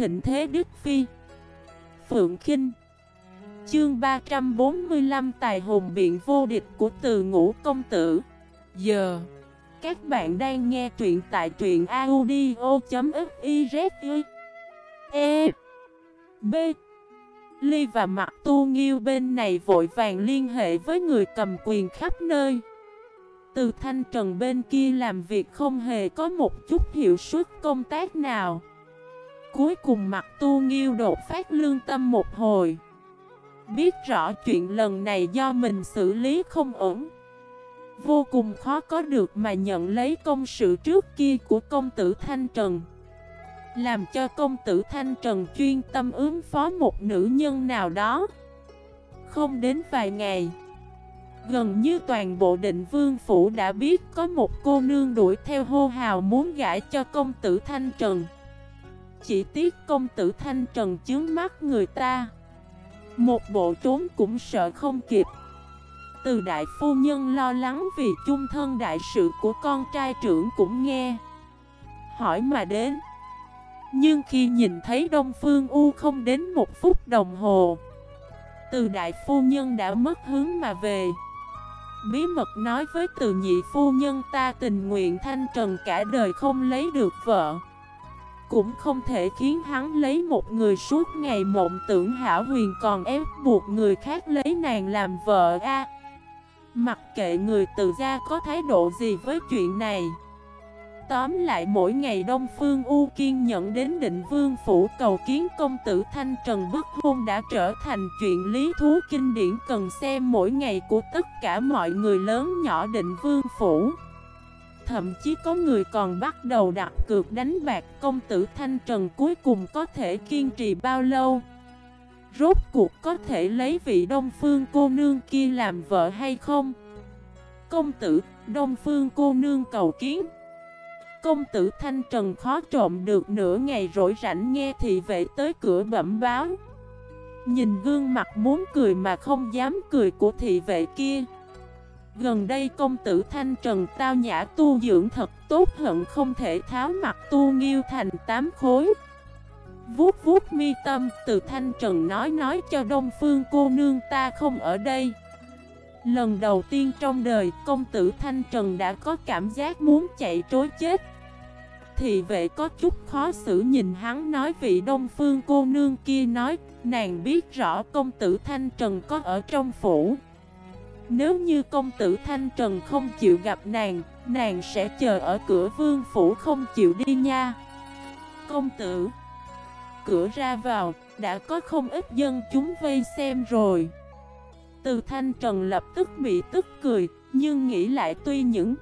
thịnh thế Đức Phi. Phượng Kinh. Chương 345 Tài hùng biện vô địch của từ ngũ công tử. Giờ, Các bạn đang nghe truyện tại truyện audio.xyz E B. Ly và mặt tu nghiêu bên này vội vàng liên hệ với người cầm quyền khắp nơi. Từ thanh trần bên kia làm việc không hề có một chút hiệu suất công tác nào. Cuối cùng mặt tu nghiêu đột phát lương tâm một hồi. Biết rõ chuyện lần này do mình xử lý không ổn. Vô cùng khó có được mà nhận lấy công sự trước kia của công tử Thanh Trần. Làm cho công tử Thanh Trần chuyên tâm ứng phó một nữ nhân nào đó. Không đến vài ngày, Gần như toàn bộ định vương phủ đã biết có một cô nương đuổi theo hô hào muốn gãi cho công tử Thanh Trần. Chỉ tiếc công tử Thanh Trần chướng mắt người ta. Một bộ trốn cũng sợ không kịp. Từ đại phu nhân lo lắng vì chung thân đại sự của con trai trưởng cũng nghe. Hỏi mà đến. Nhưng khi nhìn thấy Đông Phương U không đến một phút đồng hồ, Từ đại phu nhân đã mất hướng mà về. Bí mật nói với từ nhị phu nhân ta tình nguyện thanh trần cả đời không lấy được vợ. Cũng không thể khiến hắn lấy một người suốt ngày mộng tưởng hảo huyền còn ép buộc người khác lấy nàng làm vợ a Mặc kệ người từ gia có thái độ gì với chuyện này Tóm lại mỗi ngày Đông Phương U kiên nhận đến định vương phủ cầu kiến công tử Thanh Trần bức hôn đã trở thành chuyện lý thú kinh điển cần xem mỗi ngày của tất cả mọi người lớn nhỏ định vương phủ. Thậm chí có người còn bắt đầu đặt cược đánh bạc công tử Thanh Trần cuối cùng có thể kiên trì bao lâu. Rốt cuộc có thể lấy vị Đông Phương cô nương kia làm vợ hay không? Công tử, Đông Phương cô nương cầu kiến Công tử Thanh Trần khó trộm được nửa ngày rỗi rảnh nghe thị vệ tới cửa bẩm báo Nhìn gương mặt muốn cười mà không dám cười của thị vệ kia Gần đây công tử Thanh Trần tao nhã tu dưỡng thật tốt hận không thể tháo mặt tu nghiêu thành tám khối. Vuốt vuốt mi tâm, từ Thanh Trần nói nói cho Đông Phương cô nương ta không ở đây. Lần đầu tiên trong đời, công tử Thanh Trần đã có cảm giác muốn chạy trối chết. Thì vệ có chút khó xử nhìn hắn nói vị đông phương cô nương kia nói, Nàng biết rõ công tử Thanh Trần có ở trong phủ. Nếu như công tử Thanh Trần không chịu gặp nàng Nàng sẽ chờ ở cửa vương phủ không chịu đi nha. Công tử Cửa ra vào Đã có không ít dân chúng vây xem rồi. Từ thanh trần lập tức bị tức cười, nhưng nghĩ lại tuy những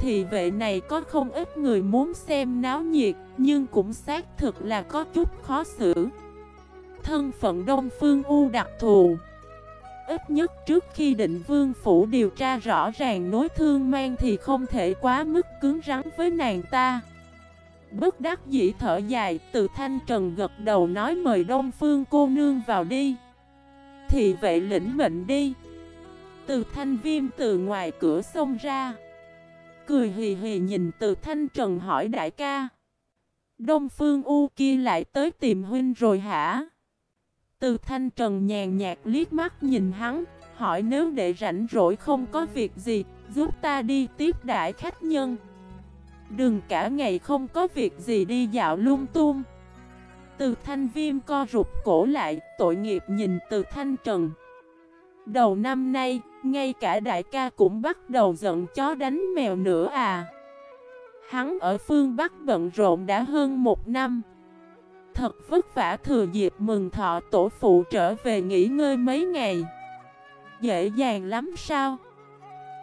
thì vệ này có không ít người muốn xem náo nhiệt, nhưng cũng xác thực là có chút khó xử. Thân phận Đông Phương U đặc thù. Ít nhất trước khi định vương phủ điều tra rõ ràng nối thương mang thì không thể quá mức cứng rắn với nàng ta. Bất đắc dĩ thở dài, từ thanh trần gật đầu nói mời Đông Phương cô nương vào đi thì vệ lĩnh mệnh đi Từ thanh viêm từ ngoài cửa xông ra Cười hì hì nhìn từ thanh trần hỏi đại ca Đông phương U kia lại tới tìm huynh rồi hả? Từ thanh trần nhàn nhạt liếc mắt nhìn hắn Hỏi nếu để rảnh rỗi không có việc gì Giúp ta đi tiếp đại khách nhân Đừng cả ngày không có việc gì đi dạo lung tung từ thanh viêm co rụt cổ lại, tội nghiệp nhìn từ thanh trần. Đầu năm nay, ngay cả đại ca cũng bắt đầu giận chó đánh mèo nữa à. Hắn ở phương Bắc bận rộn đã hơn một năm. Thật vất vả thừa dịp mừng thọ tổ phụ trở về nghỉ ngơi mấy ngày. Dễ dàng lắm sao?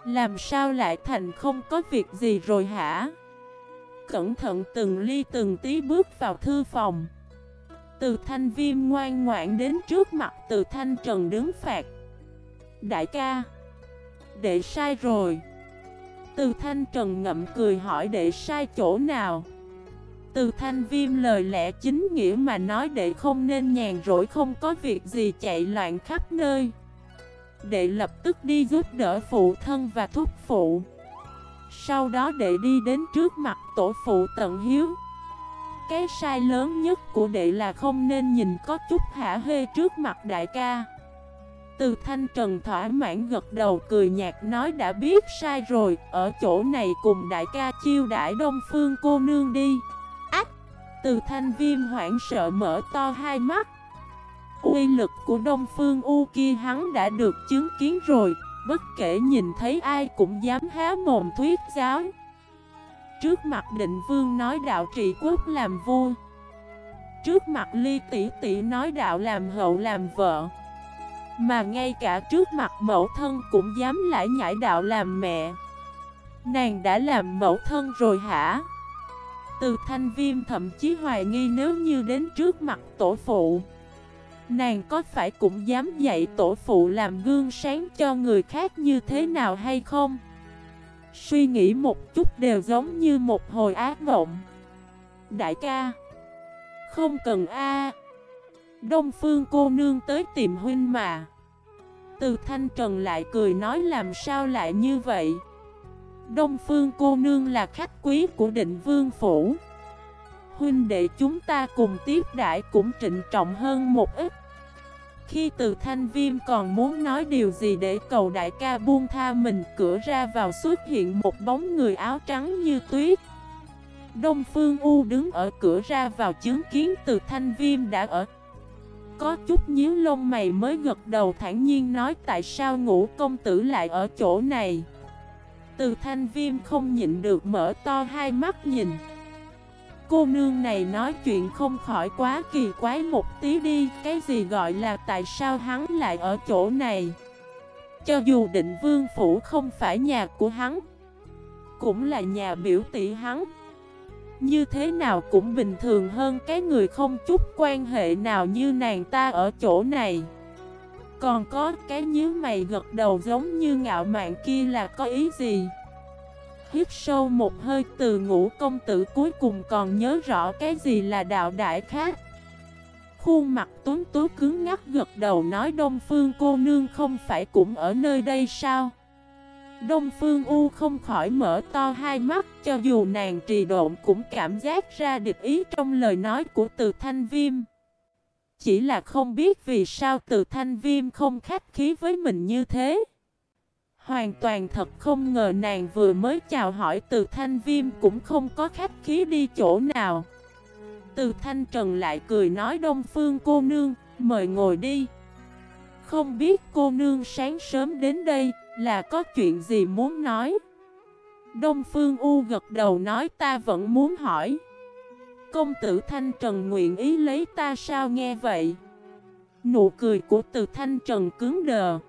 Làm sao lại thành không có việc gì rồi hả? Cẩn thận từng ly từng tí bước vào thư phòng. Từ thanh viêm ngoan ngoãn đến trước mặt từ thanh trần đứng phạt Đại ca Đệ sai rồi Từ thanh trần ngậm cười hỏi đệ sai chỗ nào từ thanh viêm lời lẽ chính nghĩa mà nói đệ không nên nhàn rỗi, không có việc gì chạy loạn khắp nơi. Đệ lập tức đi giúp đỡ phụ thân và thúc phụ. Sau đó đệ đi đến trước mặt tổ phụ tận hiếu. Cái sai lớn nhất của đệ là không nên nhìn có chút hả hê trước mặt đại ca. Từ thanh trần thỏa mãn gật đầu cười nhạt nói, đã biết sai rồi, Ở chỗ này cùng đại ca chiêu đãi đông phương cô nương đi. Từ thanh viêm hoảng sợ mở to hai mắt. Quy lực của Đông Phương U kia hắn đã được chứng kiến rồi, Bất kể nhìn thấy ai cũng dám há mồm thuyết giáo. Trước mặt định vương nói đạo trị quốc làm vua. Trước mặt ly tỷ tỷ nói đạo làm hậu làm vợ. Mà ngay cả trước mặt mẫu thân cũng dám lại nhảy đạo làm mẹ. Nàng đã làm mẫu thân rồi hả? Từ thanh viêm thậm chí hoài nghi nếu như đến trước mặt tổ phụ. Nàng có phải cũng dám dạy tổ phụ làm gương sáng cho người khác như thế nào hay không? Suy nghĩ một chút đều giống như một hồi ác mộng. Đại ca, Không cần a. Đông phương cô nương tới tìm huynh mà. Từ thanh trần lại cười nói làm sao lại như vậy? Đông phương cô nương là khách quý của định vương phủ. Huynh đệ chúng ta cùng tiếp đại cũng trịnh trọng hơn một ít. Khi từ thanh viêm còn muốn nói điều gì để cầu đại ca buông tha mình, cửa ra vào xuất hiện một bóng người áo trắng như tuyết. Đông Phương U đứng ở cửa ra vào chứng kiến từ thanh viêm đã ở. Có chút nhíu lông mày mới gật đầu thản nhiên nói, tại sao ngũ công tử lại ở chỗ này? Từ thanh viêm không nhịn được mở to hai mắt nhìn. Cô nương này nói chuyện không khỏi quá kỳ quái một tí đi, Cái gì gọi là tại sao hắn lại ở chỗ này? Cho dù định vương phủ không phải nhà của hắn, Cũng là nhà biểu tỷ hắn. Như thế nào cũng bình thường hơn cái người không chút quan hệ nào như nàng ta ở chỗ này. Còn có cái nhíu mày gật đầu giống như ngạo mạn kia là có ý gì? Hít sâu một hơi từ ngũ công tử cuối cùng còn nhớ rõ cái gì là đạo đại khác? Khuôn mặt tuấn tú cứng ngắt gật đầu nói Đông Phương cô nương không phải cũng ở nơi đây sao? Đông Phương U không khỏi mở to hai mắt, cho dù nàng trì độn cũng cảm giác ra địch ý trong lời nói của từ thanh viêm. Chỉ là không biết vì sao từ thanh viêm không khách khí với mình như thế. Hoàn toàn thật không ngờ nàng vừa mới chào hỏi từ thanh viêm cũng không có khách khí đi chỗ nào. Từ thanh trần lại cười nói đông phương cô nương, mời ngồi đi. Không biết cô nương sáng sớm đến đây là có chuyện gì muốn nói? Đông phương u gật đầu nói ta vẫn muốn hỏi. Công tử thanh trần nguyện ý lấy ta sao nghe vậy? Nụ cười của từ thanh trần cứng đờ.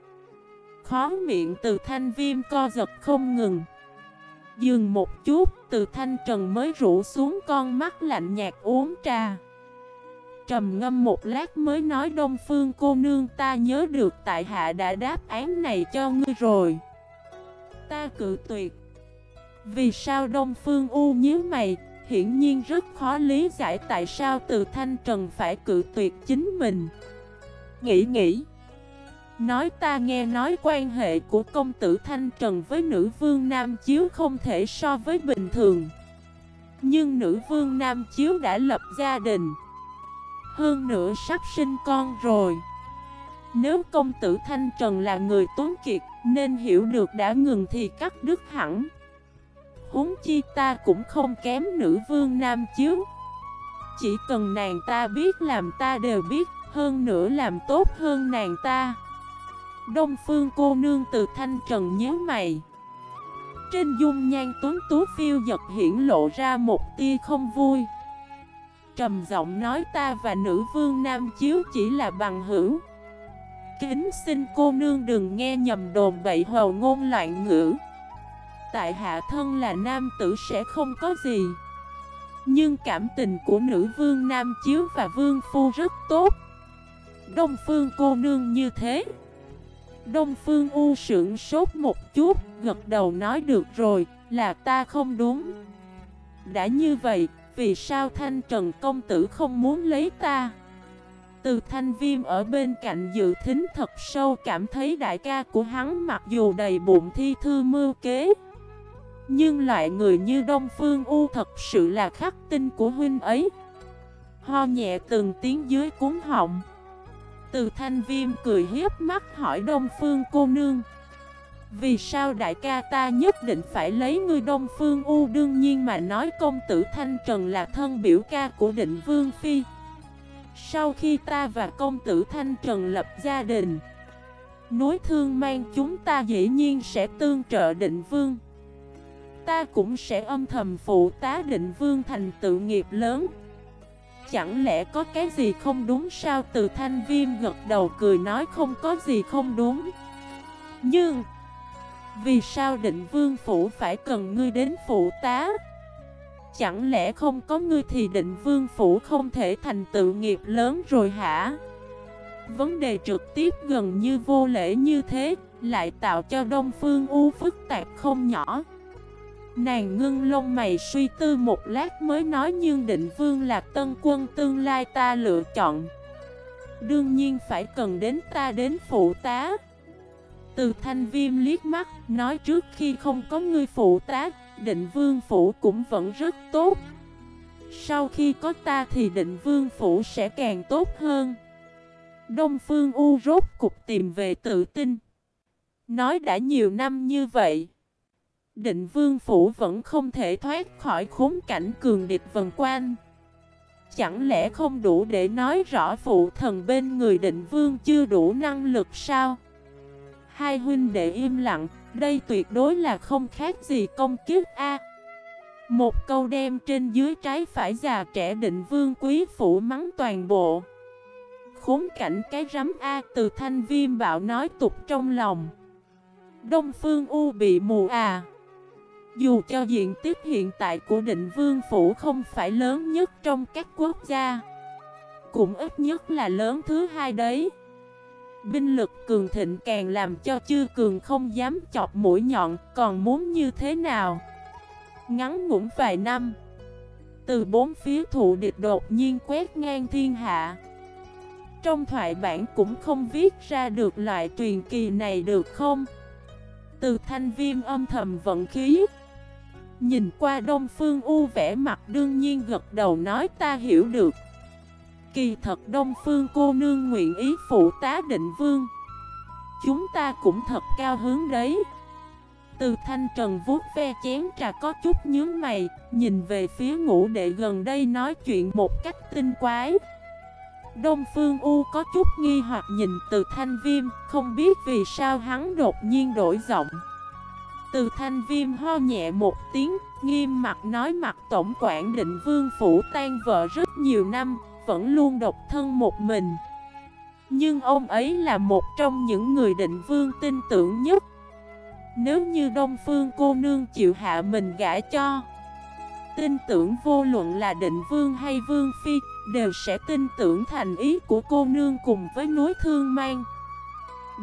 Khó miệng từ thanh viêm co giật không ngừng. Dừng một chút, từ thanh trần mới rủ xuống con mắt lạnh nhạt uống trà. Trầm ngâm một lát mới nói, Đông Phương cô nương, ta nhớ được tại hạ đã đáp án này cho ngươi rồi. Ta cự tuyệt. Vì sao Đông Phương u nhíu mày Hiển nhiên rất khó lý giải tại sao từ thanh trần phải cự tuyệt chính mình. Nghĩ nghĩ. Nói ta nghe nói quan hệ của công tử Thanh Trần với nữ vương Nam Chiếu không thể so với bình thường. Nhưng nữ vương Nam Chiếu đã lập gia đình. Hơn nữa sắp sinh con rồi. Nếu công tử Thanh Trần là người tuấn kiệt, Nên hiểu được đã ngừng thì cắt đứt hẳn. Huống chi ta cũng không kém nữ vương Nam Chiếu. Chỉ cần nàng ta biết làm ta đều biết, Hơn nữa làm tốt hơn nàng ta. Đông phương cô nương từ thanh trần nhớ mày. Trên dung nhan tuấn tú phiêu giật hiển lộ ra một tia không vui. Trầm giọng nói ta và nữ vương nam chiếu chỉ là bằng hữu. Kính xin cô nương đừng nghe nhầm đồn bậy hầu ngôn loạn ngữ. Tại hạ thân là nam tử sẽ không có gì Nhưng cảm tình của nữ vương nam chiếu và vương phu rất tốt Đông phương cô nương như thế Đông Phương U sưởng sốt một chút, gật đầu nói được rồi, là ta không đúng. Đã như vậy, vì sao Thanh Trần Công Tử không muốn lấy ta? Từ thanh viêm ở bên cạnh dự thính thật sâu cảm thấy đại ca của hắn mặc dù đầy bụng thi thư mưu kế. Nhưng loại người như Đông Phương U thật sự là khắc tinh của huynh ấy. Ho nhẹ từng tiếng dưới cuốn họng. Từ thanh viêm cười hiếp mắt hỏi Đông Phương cô nương. Vì sao đại ca ta nhất định phải lấy người Đông Phương U? Đương nhiên mà nói công tử Thanh Trần là thân biểu ca của định Vương Phi. Sau khi ta và công tử Thanh Trần lập gia đình Núi thương mang chúng ta dĩ nhiên sẽ tương trợ định vương. Ta cũng sẽ âm thầm phụ tá định vương thành tự nghiệp lớn. Chẳng lẽ có cái gì không đúng sao? Từ thanh viêm gật đầu cười nói không có gì không đúng. Nhưng, Vì sao định vương phủ phải cần ngươi đến phụ tá? Chẳng lẽ không có ngươi thì định vương phủ không thể thành tự nghiệp lớn rồi hả? Vấn đề trực tiếp gần như vô lễ như thế, Lại tạo cho Đông Phương U phức tạp không nhỏ. Nàng ngưng lông mày suy tư một lát mới nói Nhưng định vương là tân quân, tương lai ta lựa chọn Đương nhiên phải cần đến ta đến phụ tá Từ thanh viêm liếc mắt, Nói trước khi không có người phụ tá, Định vương phủ cũng vẫn rất tốt Sau khi có ta thì định vương phủ sẽ càng tốt hơn Đông Phương U rốt cục tìm về tự tin. Nói đã nhiều năm như vậy. Định vương phủ vẫn không thể thoát khỏi khốn cảnh cường địch vần quan. Chẳng lẽ không đủ để nói rõ phụ thần bên người định vương chưa đủ năng lực sao? Hai huynh đệ im lặng, đây tuyệt đối là không khác gì công kiếp A. Một câu đem trên dưới trái phải già trẻ định vương quý phủ mắng toàn bộ khốn cảnh cái rắm A từ thanh viêm bạo nói tục trong lòng Đông Phương U bị mù à dù cho diện tích hiện tại của định vương phủ không phải lớn nhất trong các quốc gia, Cũng ít nhất là lớn thứ hai đấy. Binh lực cường thịnh càng làm cho chư cường không dám chọc mũi nhọn, Còn muốn như thế nào? Ngắn ngủn vài năm, Từ bốn phía thụ địch đột nhiên quét ngang thiên hạ. Trong thoại bản cũng không viết ra được loại truyền kỳ này được không? Từ thanh viêm âm thầm vận khí Nhìn qua Đông Phương U vẻ mặt đương nhiên gật đầu nói ta hiểu được. Kỳ thật Đông Phương cô nương nguyện ý phụ tá định vương. Chúng ta cũng thật cao hướng đấy. Từ thanh trần vuốt ve chén trà có chút nhướng mày Nhìn về phía ngũ đệ gần đây nói chuyện một cách tinh quái. Đông Phương U có chút nghi hoặc nhìn từ thanh viêm, không biết vì sao hắn đột nhiên đổi giọng. Từ thanh viêm ho nhẹ một tiếng, nghiêm mặt nói mặt tổng quản định vương phủ tan vợ rất nhiều năm, vẫn luôn độc thân một mình. Nhưng ông ấy là một trong những người định vương tin tưởng nhất. Nếu như Đông Phương cô nương chịu hạ mình gã cho, tin tưởng vô luận là định vương hay vương phi, Đều sẽ tin tưởng thành ý của cô nương cùng với núi thương mang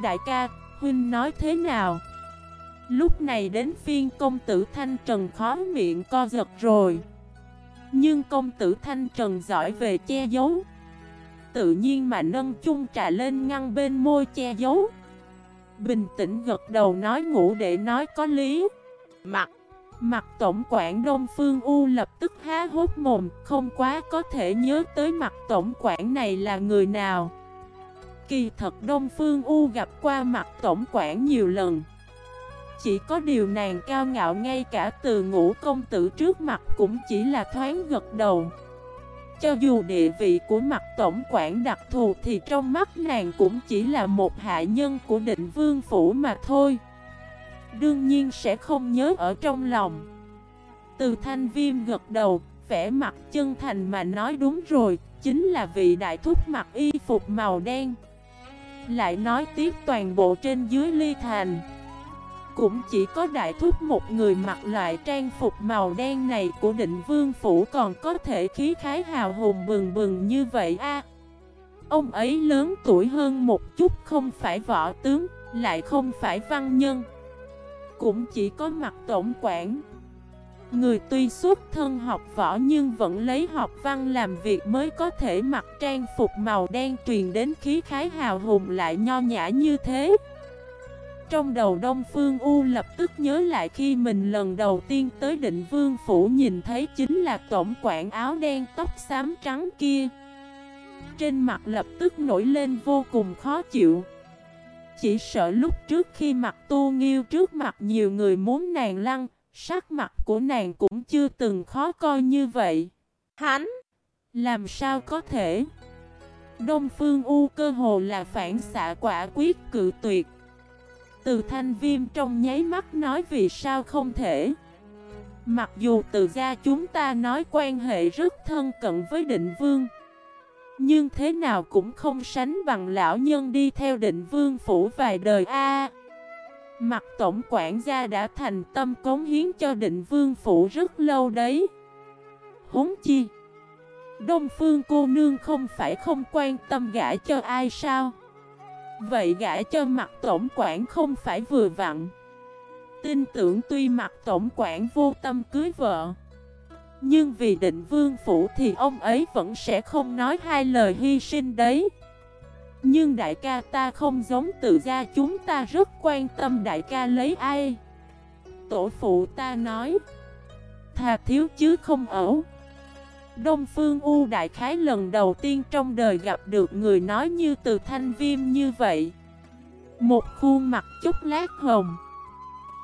Đại ca, huynh nói thế nào? Lúc này đến phiên công tử Thanh Trần khó miệng co giật rồi. Nhưng công tử Thanh Trần giỏi về che giấu. Tự nhiên mà nâng chung trà lên ngăn bên môi che giấu. Bình tĩnh gật đầu nói ngủ để nói có lý. Mặt. Mặt tổng quản Đông Phương U lập tức há hốt mồm, không quá có thể nhớ tới mặt tổng quản này là người nào. Kỳ thật Đông Phương U gặp qua mặt tổng quản nhiều lần. Chỉ có điều nàng cao ngạo ngay cả từ ngũ công tử trước mặt cũng chỉ là thoáng gật đầu. Cho dù địa vị của mặt tổng quản đặc thù thì trong mắt nàng cũng chỉ là một hạ nhân của định vương phủ mà thôi. Đương nhiên sẽ không nhớ ở trong lòng Từ thanh viêm gật đầu Vẽ mặt chân thành mà nói đúng rồi, Chính là vị đại thúc mặc y phục màu đen Lại nói tiếp toàn bộ trên dưới ly thành cũng chỉ có đại thúc một người mặc loại trang phục màu đen này của định vương phủ Còn có thể khí khái hào hùng bừng bừng như vậy a. Ông ấy lớn tuổi hơn một chút, không phải võ tướng, Lại không phải văn nhân. Cũng chỉ có mặt tổng quản. Người tuy xuất thân học võ nhưng vẫn lấy học văn làm việc mới có thể mặc trang phục màu đen truyền đến khí khái hào hùng lại nho nhã như thế. Trong đầu Đông Phương U lập tức nhớ lại khi mình lần đầu tiên tới định vương phủ nhìn thấy chính là tổng quản áo đen tóc xám trắng kia. Trên mặt lập tức nổi lên vô cùng khó chịu. Chỉ sợ lúc trước khi mặt tu nghiêu trước mặt nhiều người muốn nàng lăng Sắc mặt của nàng cũng chưa từng khó coi như vậy. Hắn, Làm sao có thể? Đông Phương U cơ hồ là phản xạ quả quyết cự tuyệt từ thanh viêm trong nháy mắt nói vì sao không thể. Mặc dù từ gia chúng ta nói quan hệ rất thân cận với định vương, Nhưng thế nào cũng không sánh bằng lão nhân đi theo định vương phủ vài đời a. Mặt tổng quản gia đã thành tâm cống hiến cho định vương phủ rất lâu đấy. Huống chi, Đông phương cô nương không phải không quan tâm gã cho ai sao? Vậy gã cho mặt tổng quản không phải vừa vặn. Tin tưởng tuy mặt tổng quản vô tâm cưới vợ, Nhưng vì định vương phủ thì ông ấy vẫn sẽ không nói hai lời hy sinh đấy. Nhưng đại ca ta không giống tự gia chúng ta rất quan tâm đại ca lấy ai. Tổ phụ ta nói Thà thiếu chứ không ẩu. Đông Phương U Đại Khái lần đầu tiên trong đời gặp được người nói như từ thanh viêm như vậy. Một khuôn mặt chút lát hồng,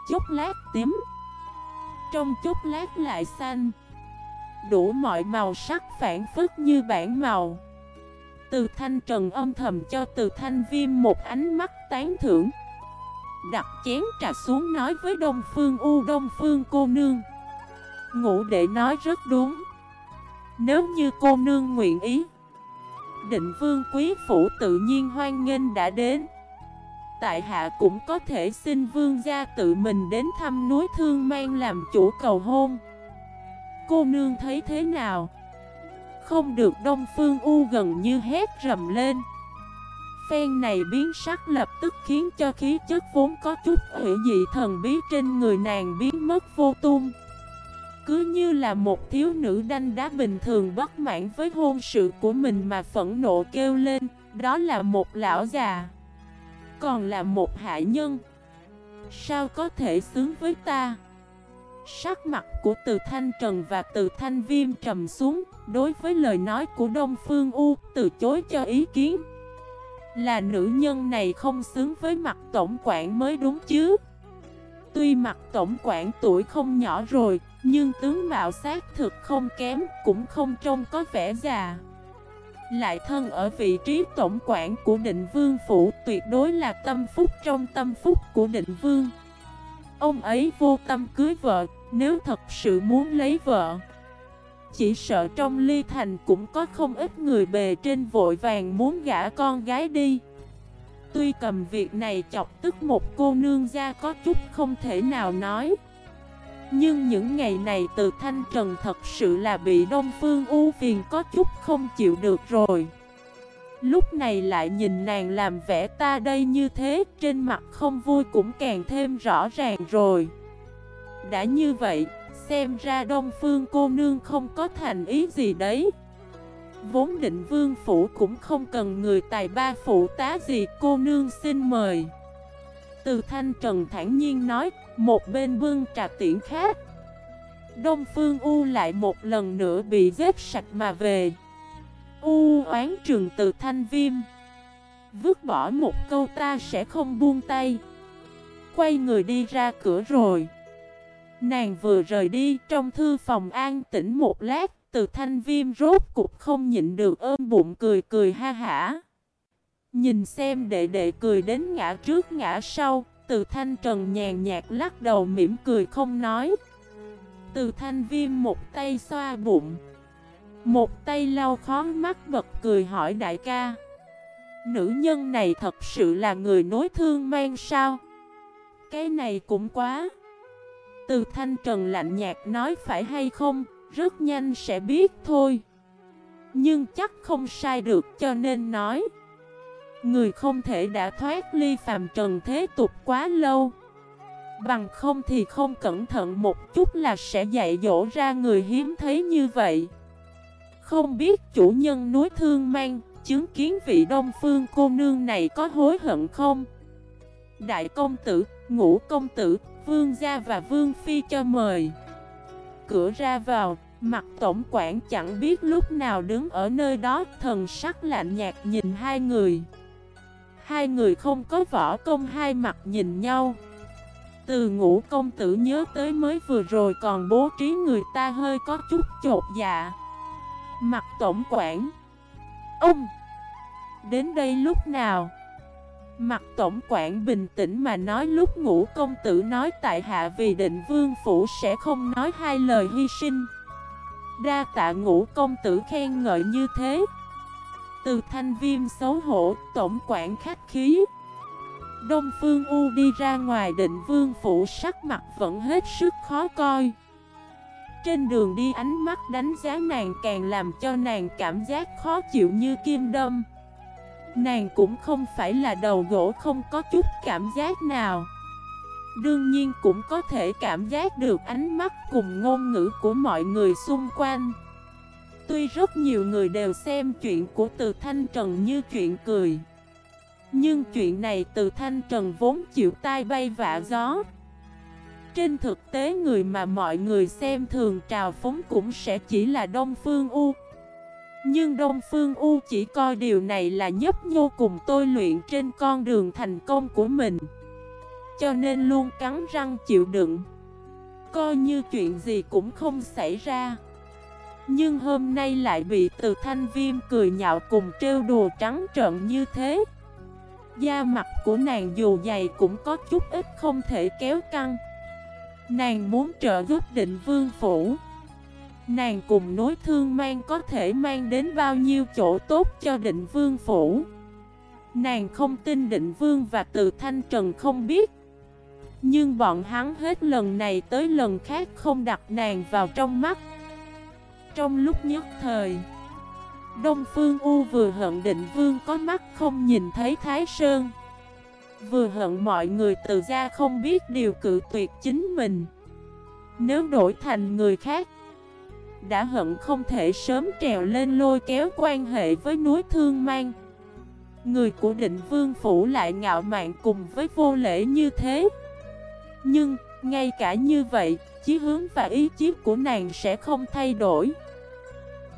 Chút lát tím. Trong chút lát lại xanh, Đủ mọi màu sắc phản phức như bản màu. Từ thanh trần âm thầm cho từ thanh viêm một ánh mắt tán thưởng. Đặt chén trà xuống nói với Đông Phương U, Đông Phương cô nương, Ngủ để nói rất đúng nếu như cô nương nguyện ý, Định vương quý phủ tự nhiên hoan nghênh đã đến. Tại hạ cũng có thể xin vương gia tự mình đến thăm núi thương mang làm chủ cầu hôn. Cô nương thấy thế nào? Không được Đông Phương U gần như hét rầm lên. Phen này biến sắc lập tức khiến cho khí chất vốn có chút hủy dị thần bí trên người nàng biến mất vô tung cứ như là một thiếu nữ đanh đá bình thường bất mãn với hôn sự của mình mà phẫn nộ kêu lên, Đó là một lão già, Còn là một hạ nhân. Sao có thể xứng với ta? Sắc mặt của từ thanh trần và từ thanh viêm trầm xuống, Đối với lời nói của Đông Phương U, Từ chối cho ý kiến. Là nữ nhân này không xứng với mặt tổng quản mới đúng chứ? Tuy mặt tổng quản tuổi không nhỏ rồi nhưng tướng mạo xác thực không kém, cũng không trông có vẻ già. Lại thân ở vị trí tổng quản của định vương phủ Tuyệt đối là tâm phúc trong tâm phúc của định vương. Ông ấy vô tâm cưới vợ, nếu thật sự muốn lấy vợ. Chỉ sợ trong ly thành cũng có không ít người bề trên vội vàng muốn gả con gái đi. Tuy cầm việc này chọc tức một cô nương ra có chút không thể nào nói nhưng những ngày này từ Thanh Trần thật sự là bị Đông Phương U phiền có chút không chịu được rồi. Lúc này lại nhìn nàng làm vẻ ta đây như thế, Trên mặt không vui cũng càng thêm rõ ràng rồi. Đã như vậy, Xem ra Đông Phương cô nương không có thành ý gì đấy. Vốn định vương phủ cũng không cần người tài ba phụ tá gì, cô nương xin mời. Từ thanh trần thản nhiên nói một bên bưng trà tiễn khác. Đông Phương U lại một lần nữa bị giết sạch mà về. U oán trường từ thanh viêm. Vứt bỏ một câu ta sẽ không buông tay. Quay người đi ra cửa rồi. Nàng vừa rời đi, trong thư phòng an tĩnh một lát, Từ thanh viêm rốt cục không nhịn được ôm bụng cười cười ha hả. Nhìn xem đệ đệ cười đến ngã trước ngã sau từ thanh trần nhàn nhạt lắc đầu mỉm cười không nói. Từ thanh viêm một tay xoa bụng. Một tay lau khó mắt bật cười hỏi đại ca. Nữ nhân này thật sự là người nối thương mang sao? Cái này cũng quá. Từ thanh trần lạnh nhạt nói phải hay không, Rất nhanh sẽ biết thôi. Nhưng chắc không sai được cho nên nói. Người không thể đã thoát ly phàm trần thế tục quá lâu. Bằng không thì không cẩn thận một chút là sẽ dạy dỗ ra người hiếm thấy như vậy. Không biết chủ nhân núi thương mang Chứng kiến vị đông phương cô nương này có hối hận không? Đại công tử, ngũ công tử, vương gia và vương phi cho mời. Cửa ra vào, mặt tổng quản chẳng biết lúc nào đứng ở nơi đó Thần sắc lạnh nhạt nhìn hai người. Hai người không có võ công hai mặt nhìn nhau. Từ ngũ công tử nhớ tới mới vừa rồi còn bố trí người ta hơi có chút chột dạ. Mặt tổng quản, Ông, Đến đây lúc nào? Mặt tổng quản bình tĩnh mà nói lúc ngũ công tử nói tại hạ vì định vương phủ sẽ không nói hai lời hy sinh. Đa tạ ngũ công tử khen ngợi như thế. Từ thanh viêm xấu hổ, tổng quản khách khí. Đông Phương U đi ra ngoài định vương phủ sắc mặt vẫn hết sức khó coi. Trên đường đi ánh mắt đánh giá nàng càng làm cho nàng cảm giác khó chịu như kim đâm. Nàng cũng không phải là đầu gỗ không có chút cảm giác nào. Đương nhiên cũng có thể cảm giác được ánh mắt cùng ngôn ngữ của mọi người xung quanh. Tuy rất nhiều người đều xem chuyện của Từ Thanh Trần như chuyện cười. Nhưng chuyện này Từ Thanh Trần vốn chịu tai bay vạ gió. Trên thực tế người mà mọi người xem thường trào phúng cũng sẽ chỉ là Đông Phương U. Nhưng Đông Phương U chỉ coi điều này là nhấp nhô cùng tôi luyện trên con đường thành công của mình. Cho nên luôn cắn răng chịu đựng. Coi như chuyện gì cũng không xảy ra. Nhưng hôm nay lại bị từ thanh viêm cười nhạo cùng trêu đùa trắng trợn như thế. Da mặt của nàng dù dày cũng có chút ít không thể kéo căng. Nàng muốn trợ giúp định vương phủ. Nàng cùng nối thương mang có thể mang đến bao nhiêu chỗ tốt cho định vương phủ? Nàng không tin định vương và từ thanh trần không biết. Nhưng bọn hắn hết lần này tới lần khác không đặt nàng vào trong mắt. Trong lúc nhất thời. Đông Phương U vừa hận định vương có mắt không nhìn thấy Thái Sơn. Vừa hận mọi người từ ra không biết điều cự tuyệt chính mình. Nếu đổi thành người khác Đã hận không thể sớm trèo lên lôi kéo quan hệ với núi Thương Mang. Người của định vương phủ lại ngạo mạn cùng với vô lễ như thế. Nhưng, ngay cả như vậy, chí hướng và ý chí của nàng sẽ không thay đổi.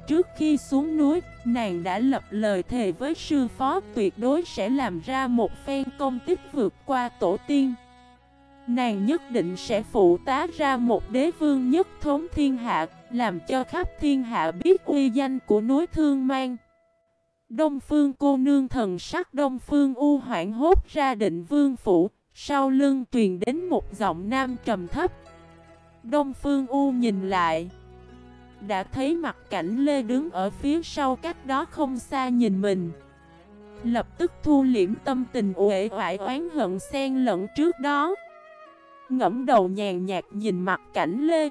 Trước khi xuống núi, nàng đã lập lời thề với sư phó tuyệt đối sẽ làm ra một phen công tích vượt qua tổ tiên. Nàng nhất định sẽ phụ tá ra một đế vương nhất thống thiên hạ, làm cho khắp thiên hạ biết uy danh của núi Thương Mang. Đông Phương cô nương thần sắc Đông Phương u hoảng hốt ra định vương phủ, sau lưng truyền đến một giọng nam trầm thấp Đông Phương U nhìn lại. Đã thấy mặt cảnh Lê đứng ở phía sau cách đó không xa nhìn mình. Lập tức thu liễm tâm tình uể oải oán hận xen lẫn trước đó. Ngẫm đầu nhàn nhạt nhìn mặt cảnh Lê.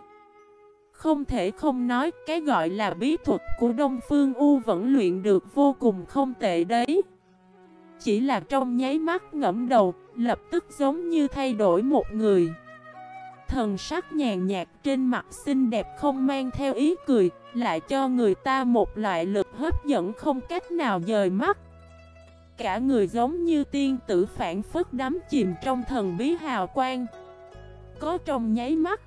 Không thể không nói cái gọi là bí thuật của Đông Phương U vẫn luyện được vô cùng không tệ đấy. Chỉ là trong nháy mắt ngẫm đầu, Lập tức giống như thay đổi một người. Thần sắc nhàn nhạt trên mặt xinh đẹp không mang theo ý cười, Lại cho người ta một loại lực hấp dẫn không cách nào dời mắt. Cả người giống như tiên tử phản phất đắm chìm trong thần bí hào quang, Có trong nháy mắt.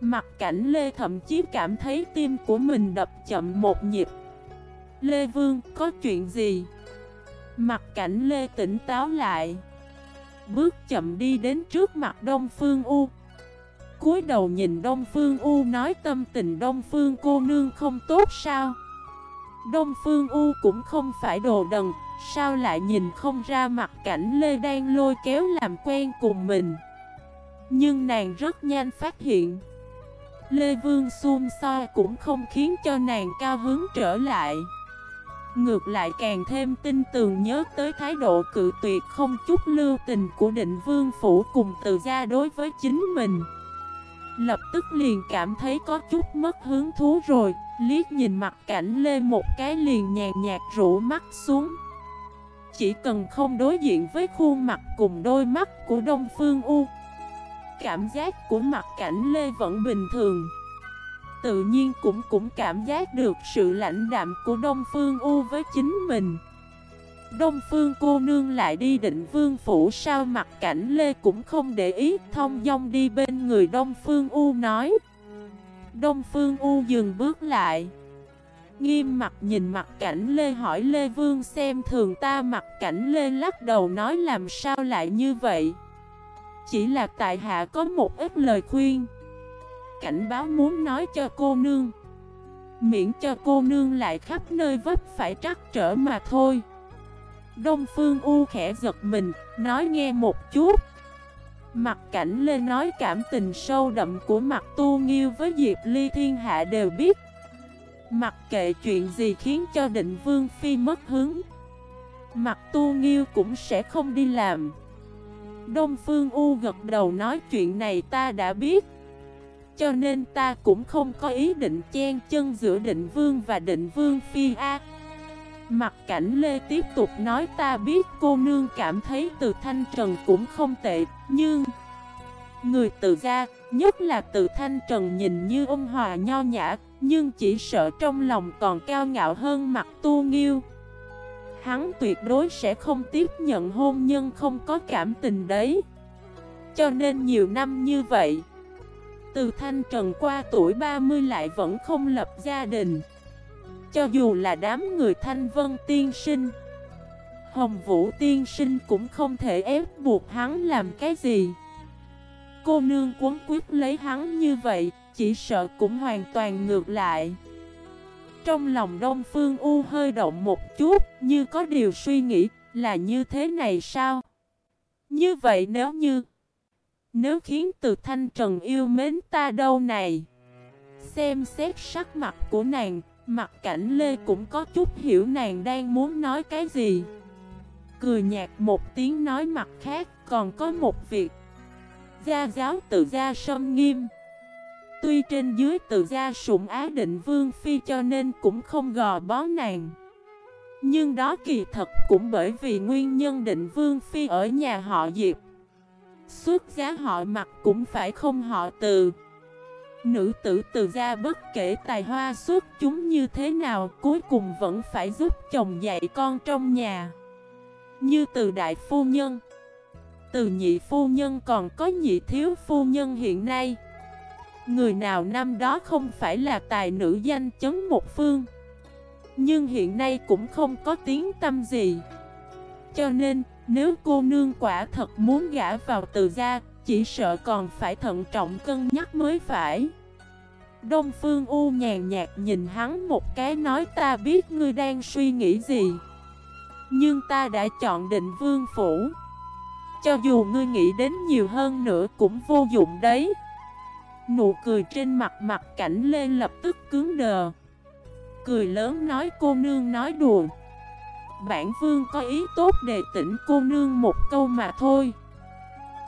Mặt cảnh Lê thậm chí cảm thấy tim của mình đập chậm một nhịp. Lê Vương, có chuyện gì? Mặt cảnh Lê tỉnh táo lại, Bước chậm đi đến trước mặt Đông Phương U cúi đầu nhìn Đông Phương U nói tâm tình Đông Phương cô nương không tốt sao? Đông Phương U cũng không phải đồ đần, Sao lại nhìn không ra mặt cảnh Lê đang lôi kéo làm quen cùng mình? Nhưng nàng rất nhanh phát hiện, Lê Vương xung soi cũng không khiến cho nàng cao hứng trở lại. Ngược lại càng thêm tin tường nhớ tới thái độ cự tuyệt không chút lưu tình của định vương phủ cùng từ gia đối với chính mình. Lập tức liền cảm thấy có chút mất hứng thú rồi, Liếc nhìn mặt cảnh lê một cái liền nhàn nhạt rũ mắt xuống Chỉ cần không đối diện với khuôn mặt cùng đôi mắt của Đông Phương U, Cảm giác của mặt cảnh lê vẫn bình thường tự nhiên cũng cũng cảm giác được sự lãnh đạm của Đông Phương U với chính mình. Đông phương cô nương lại đi định vương phủ sao mặt cảnh Lê cũng không để ý, thông dong đi bên người Đông phương U nói. Đông phương U dừng bước lại. Nghiêm mặt nhìn mặt cảnh Lê hỏi Lê Vương xem thường ta, mặt cảnh Lê lắc đầu nói làm sao lại như vậy? Chỉ là tại hạ có một ít lời khuyên. Cảnh báo muốn nói cho cô nương. Miễn cho cô nương lại khắp nơi vấp phải trắc trở mà thôi. Đông Phương U khẽ giật mình, nói nghe một chút. Mặt cảnh lên nói cảm tình sâu đậm của mặt tu nghiêu với Diệp Ly Thiên Hạ đều biết. Mặc kệ chuyện gì khiến cho định vương phi mất hứng Mặt tu nghiêu cũng sẽ không đi làm. Đông Phương U gật đầu nói chuyện này ta đã biết Cho nên ta cũng không có ý định chen chân giữa định vương và định vương phi ác Mặt cảnh Lê tiếp tục nói ta biết cô nương cảm thấy từ Thanh Trần cũng không tệ Nhưng Người từ gia, nhất là từ Thanh Trần nhìn như ôn hòa nho nhã Nhưng chỉ sợ trong lòng còn cao ngạo hơn mặt tu nghiêu. Hắn tuyệt đối sẽ không tiếp nhận hôn nhân không có cảm tình đấy. Cho nên nhiều năm như vậy Từ Thanh Trần qua tuổi 30 lại vẫn không lập gia đình cho dù là đám người thanh vân tiên sinh, Hồng Vũ tiên sinh cũng không thể ép buộc hắn làm cái gì. Cô nương quấn quyết lấy hắn như vậy, Chỉ sợ cũng hoàn toàn ngược lại. Trong lòng Đông Phương U hơi động một chút, Như có điều suy nghĩ, là như thế này sao? Như vậy nếu như, Nếu khiến từ thanh trần yêu mến ta đâu này? Xem xét sắc mặt của nàng Mặt cảnh Lê cũng có chút hiểu nàng đang muốn nói cái gì. Cười nhạt một tiếng nói mặt khác, Còn có một việc. Gia giáo tự gia sâm nghiêm. Tuy trên dưới tự gia sủng á định vương phi cho nên cũng không gò bó nàng. Nhưng đó kỳ thật cũng bởi vì nguyên nhân định vương phi ở nhà họ Diệp. Xuất giá họ mặt cũng phải không họ từ. Nữ tử từ gia bất kể tài hoa xuất chúng như thế nào, Cuối cùng vẫn phải giúp chồng dạy con trong nhà. Như từ đại phu nhân. Từ nhị phu nhân còn có nhị thiếu phu nhân hiện nay. Người nào năm đó không phải là tài nữ danh chấn một phương. Nhưng hiện nay cũng không có tiếng tâm gì. Cho nên, nếu cô nương quả thật muốn gả vào từ gia, chỉ sợ còn phải thận trọng cân nhắc mới phải. Đông Phương U nhàn nhạt nhìn hắn một cái nói, ta biết ngươi đang suy nghĩ gì, Nhưng ta đã chọn định vương phủ. Cho dù ngươi nghĩ đến nhiều hơn nữa cũng vô dụng đấy. Nụ cười trên mặt mặt cảnh lên lập tức cứng đờ. Cười lớn nói, cô nương nói đùa. Bản vương có ý tốt để tỉnh cô nương một câu mà thôi.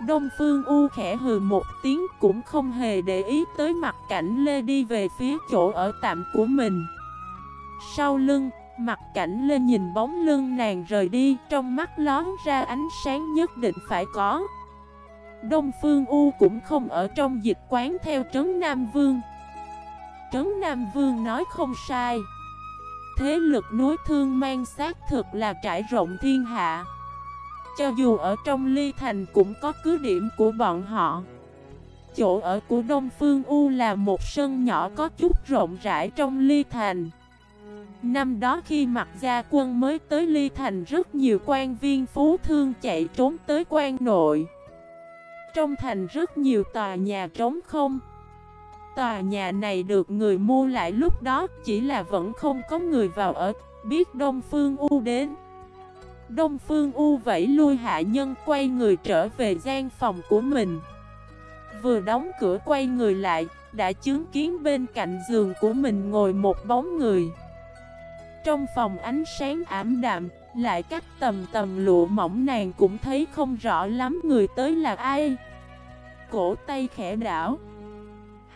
Đông Phương U khẽ hừ một tiếng cũng không hề để ý tới mặt cảnh Lê đi về phía chỗ ở tạm của mình. Sau lưng, mặt cảnh Lê nhìn bóng lưng nàng rời đi, trong mắt lón ra ánh sáng nhất định phải có. Đông Phương U cũng không ở trong dịch quán theo Trấn Nam Vương. Trấn Nam Vương nói không sai. Thế lực núi thương mang xác thực là trải rộng thiên hạ. Cho dù ở trong ly thành cũng có cứ điểm của bọn họ. Chỗ ở của Đông Phương U là một sân nhỏ có chút rộng rãi trong ly thành. Năm đó khi mặt gia quân mới tới ly thành, rất nhiều quan viên phú thương chạy trốn tới quan nội. Trong thành rất nhiều tòa nhà trống không. Tòa nhà này được người mua lại lúc đó, chỉ là vẫn không có người vào ở, Biết Đông Phương U đến. Đông Phương U vẫy lui hạ nhân quay người trở về gian phòng của mình. Vừa đóng cửa quay người lại, Đã chứng kiến bên cạnh giường của mình ngồi một bóng người. Trong phòng ánh sáng ảm đạm, Lại cách tầm tầm lụa mỏng nàng cũng thấy không rõ lắm người tới là ai. Cổ tay khẽ đảo.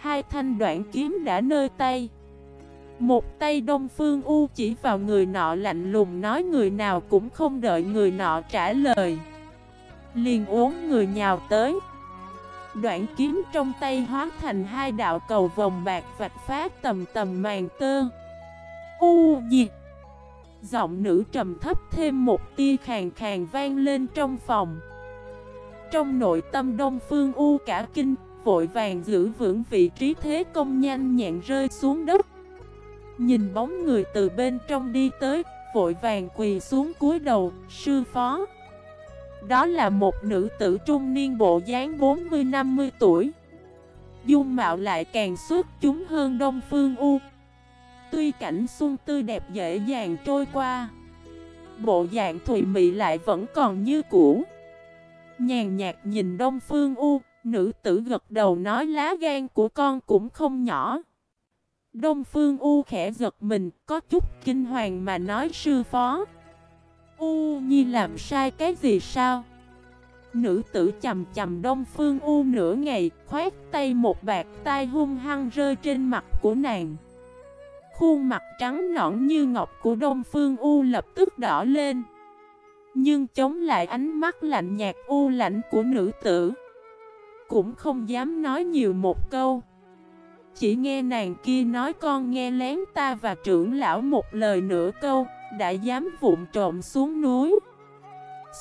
Hai thanh đoạn kiếm đã nơi tay một tay Đông Phương U chỉ vào người nọ lạnh lùng nói người nào cũng không đợi người nọ trả lời. Liền uống người nhào tới. Đoạn kiếm trong tay hóa thành hai đạo cầu vòng bạc vạch phá tầm tầm màn tơ. U diệt Giọng nữ trầm thấp thêm một tia khàn khàn vang lên trong phòng. Trong nội tâm Đông Phương U cả kinh, Vội vàng giữ vững vị trí thế công nhanh nhẹn rơi xuống đất. Nhìn bóng người từ bên trong đi tới, Vội vàng quỳ xuống cúi đầu, Sư phó. Đó là một nữ tử trung niên bộ dáng 40-50 tuổi. Dung mạo lại càng xuất chúng hơn Đông Phương U. Tuy cảnh xuân tươi đẹp dễ dàng trôi qua, Bộ dạng thùy mị lại vẫn còn như cũ. Nhàn nhạt nhìn Đông Phương U, Nữ tử gật đầu nói, lá gan của con cũng không nhỏ. Đông Phương U khẽ giật mình, Có chút kinh hoàng mà nói, sư phó, U Nhi làm sai cái gì sao? Nữ tử chầm chầm Đông Phương U nửa ngày, Khoét tay một bạc tay hung hăng rơi trên mặt của nàng. Khuôn mặt trắng nõn như ngọc của Đông Phương U lập tức đỏ lên. Nhưng chống lại ánh mắt lạnh nhạt u lạnh của nữ tử, Cũng không dám nói nhiều một câu. Chỉ nghe nàng kia nói con nghe lén ta và trưởng lão một lời nửa câu, Đã dám vụn trộm xuống núi.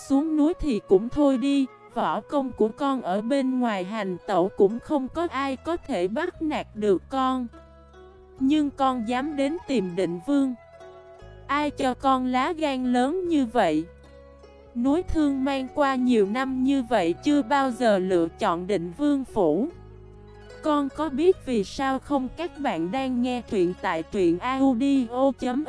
Xuống núi thì cũng thôi đi, Võ công của con ở bên ngoài hành tẩu cũng không có ai có thể bắt nạt được con. Nhưng con dám đến tìm định vương. Ai cho con lá gan lớn như vậy? Núi thương mang qua nhiều năm như vậy Chưa bao giờ lựa chọn định vương phủ. Con có biết vì sao không? Các bạn đang nghe truyện tại truyện audio.fif